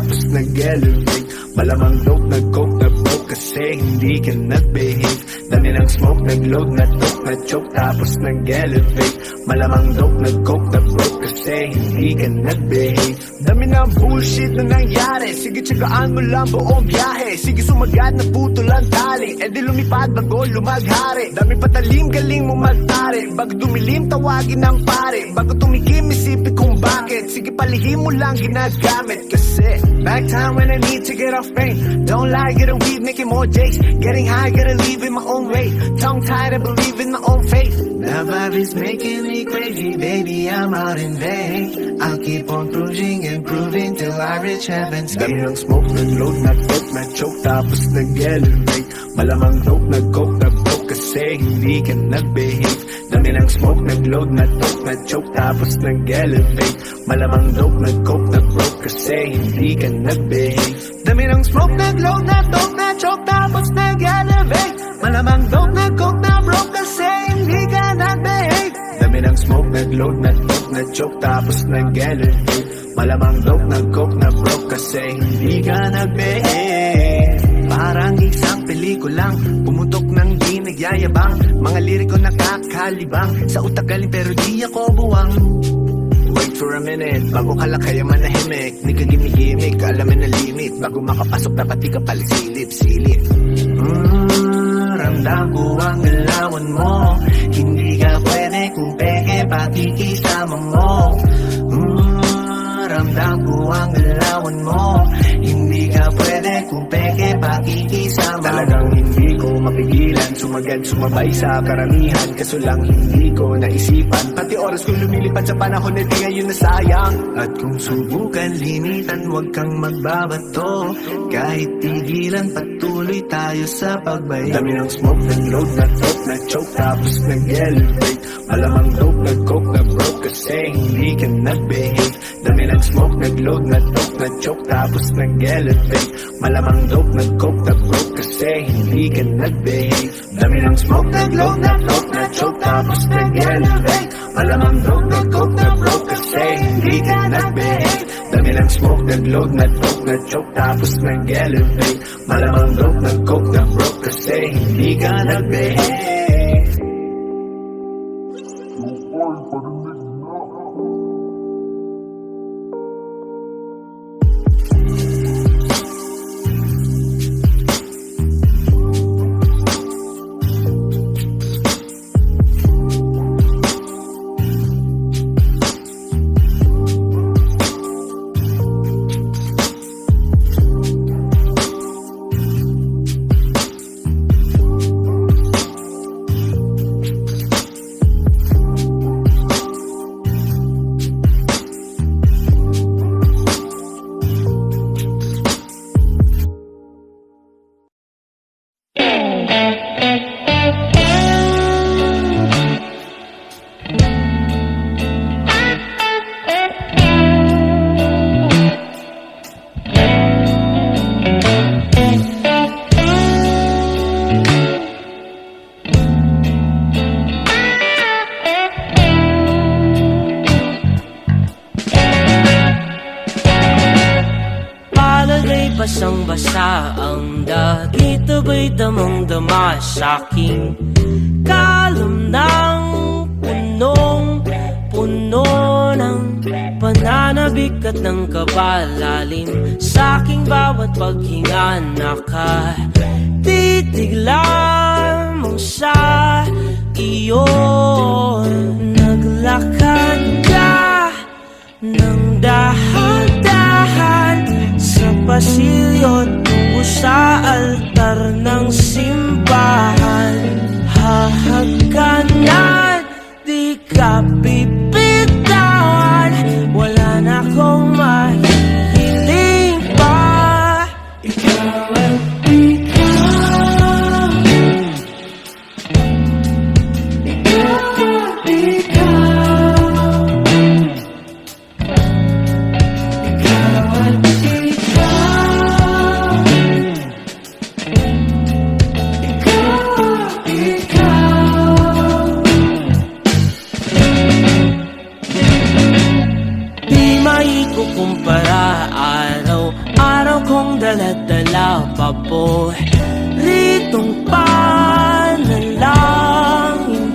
Tapos nag-elevate. Malamang dope, nag-coke, nag-broke Kasi hindi ka Dami nag-load, nag-talk, nag-choke Tapos nag-elevate. Malamang dope, nag-coke, nag-broke Kasi hindi ka nag-behave. Dami ng bullshit na nangyari. Sige, tsagaan mo lang buong biyahe. Sige, sumagat na puto lang tali. E di lumipad bago lumaghari. Dami patalim, galing mo magtari Bago dumilim, tawagin ng pare. Bago tumikim, isipin kung bakit. Sige, palihim mo lang ginagamit. Kasi Back time when I need to get off pain. Don't lie, get a weed, making more J's Getting high, gotta leave in my own way. Tongue tied, I believe in my own faith. The vibe is making me crazy Baby, I'm out in vain. I'll keep on cruising and proving Till I reach heaven's gate Dami ng smoke, nag-load, nag-dope, nag-choke Tapos nag-elevate Malamang dope, nag-coke, nag-broke Kasi hindi ka nag-behave. Dami ng smoke, nag-load, nag-dope, nag-choke Tapos nag-elevate Malamang dope, nag-coke, nag-broke Kasi hindi ka nag-behave. Dami ng smoke, nag-load, nag-dope, nag-choke Tapos nag-elevate Malamang dope, nag-coke, nag-broke Kasi hindi ka nag-behave Dami ng smoke, nag-load, nag-dope, nag-choke Tapos nag-elevate. Malamang dope, nag-coke, nag-broke Kasi hindi ka nag-behave. Parang isang pelikulang Pumutok ng di nagyayabang. Mga liriko nakakalibang. Sa utak galing pero di ako buwang. Wait for a minute, bago ka lang kaya manahimik. Di ka gimmick alamin na limit. Bago makapasok dapat di ka palisilip, silip mm, Ramdam ko ang galawan mo. Hindi ka pwede kung peke pati kisama mo. Mm, Ramdam ko ang galawan mo. Hindi ka pwede kung peke pati kisama Talagang hindi ko mapigilan Sumagad, sumabay sa karamihan. Kaso lang hindi ko naisipan. Pati oras ko lumilipad sa panahon na di ngayon nasayang. At kung subukan limitan Huwag kang magbabato. Kahit tigilan patuloy tayo sa pagbay. Dami ng smoke, nag-load, nag-dope, nag-choke Tapos nag-elevate Malamang dope, nag-coke, nag-broke Kasi hindi ka nag-behave. Dami ng smoke, nag-load, nag-dope, nag-choke Tapos nag-elevate Malamang dope, nag-coke, nag-broke Kasi hindi ka nag-behave. Dami ng smoke, nag-load, nag-dope, nag-choke Tapos nag-elevate. Malamang dope, nag-coke, nag-broke Kasi hindi ka nag-behave. Dami ng smoke, nag-load, nag-dope, nag-choke Tapos nag-elevate. Malamang dope, nag-coke, nag-broke Kasi hindi ka nag-behave basang-basa ang dagit Abay damang-dama sa'king Kalam ng punong Puno ng pananabik at ng kabalalim? Sa'king bawat paghinga Nakatitig lamang sa iyo Naglakad ka ng Sa pasilyo tungo sa altar ng simbahan. Hahagkanan, di ka bibitawan daladala pa po Ritong panalangin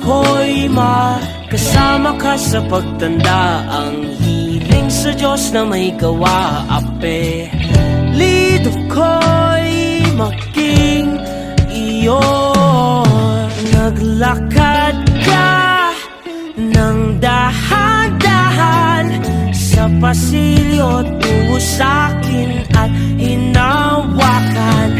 ko'y makasama ka sa pagtanda. Ang hiling sa Diyos na may gawa ape Lido ko'y maging iyo Naglakad ka ng dahan-dahan Sa pasilyo tungo sa'kin at hinawakan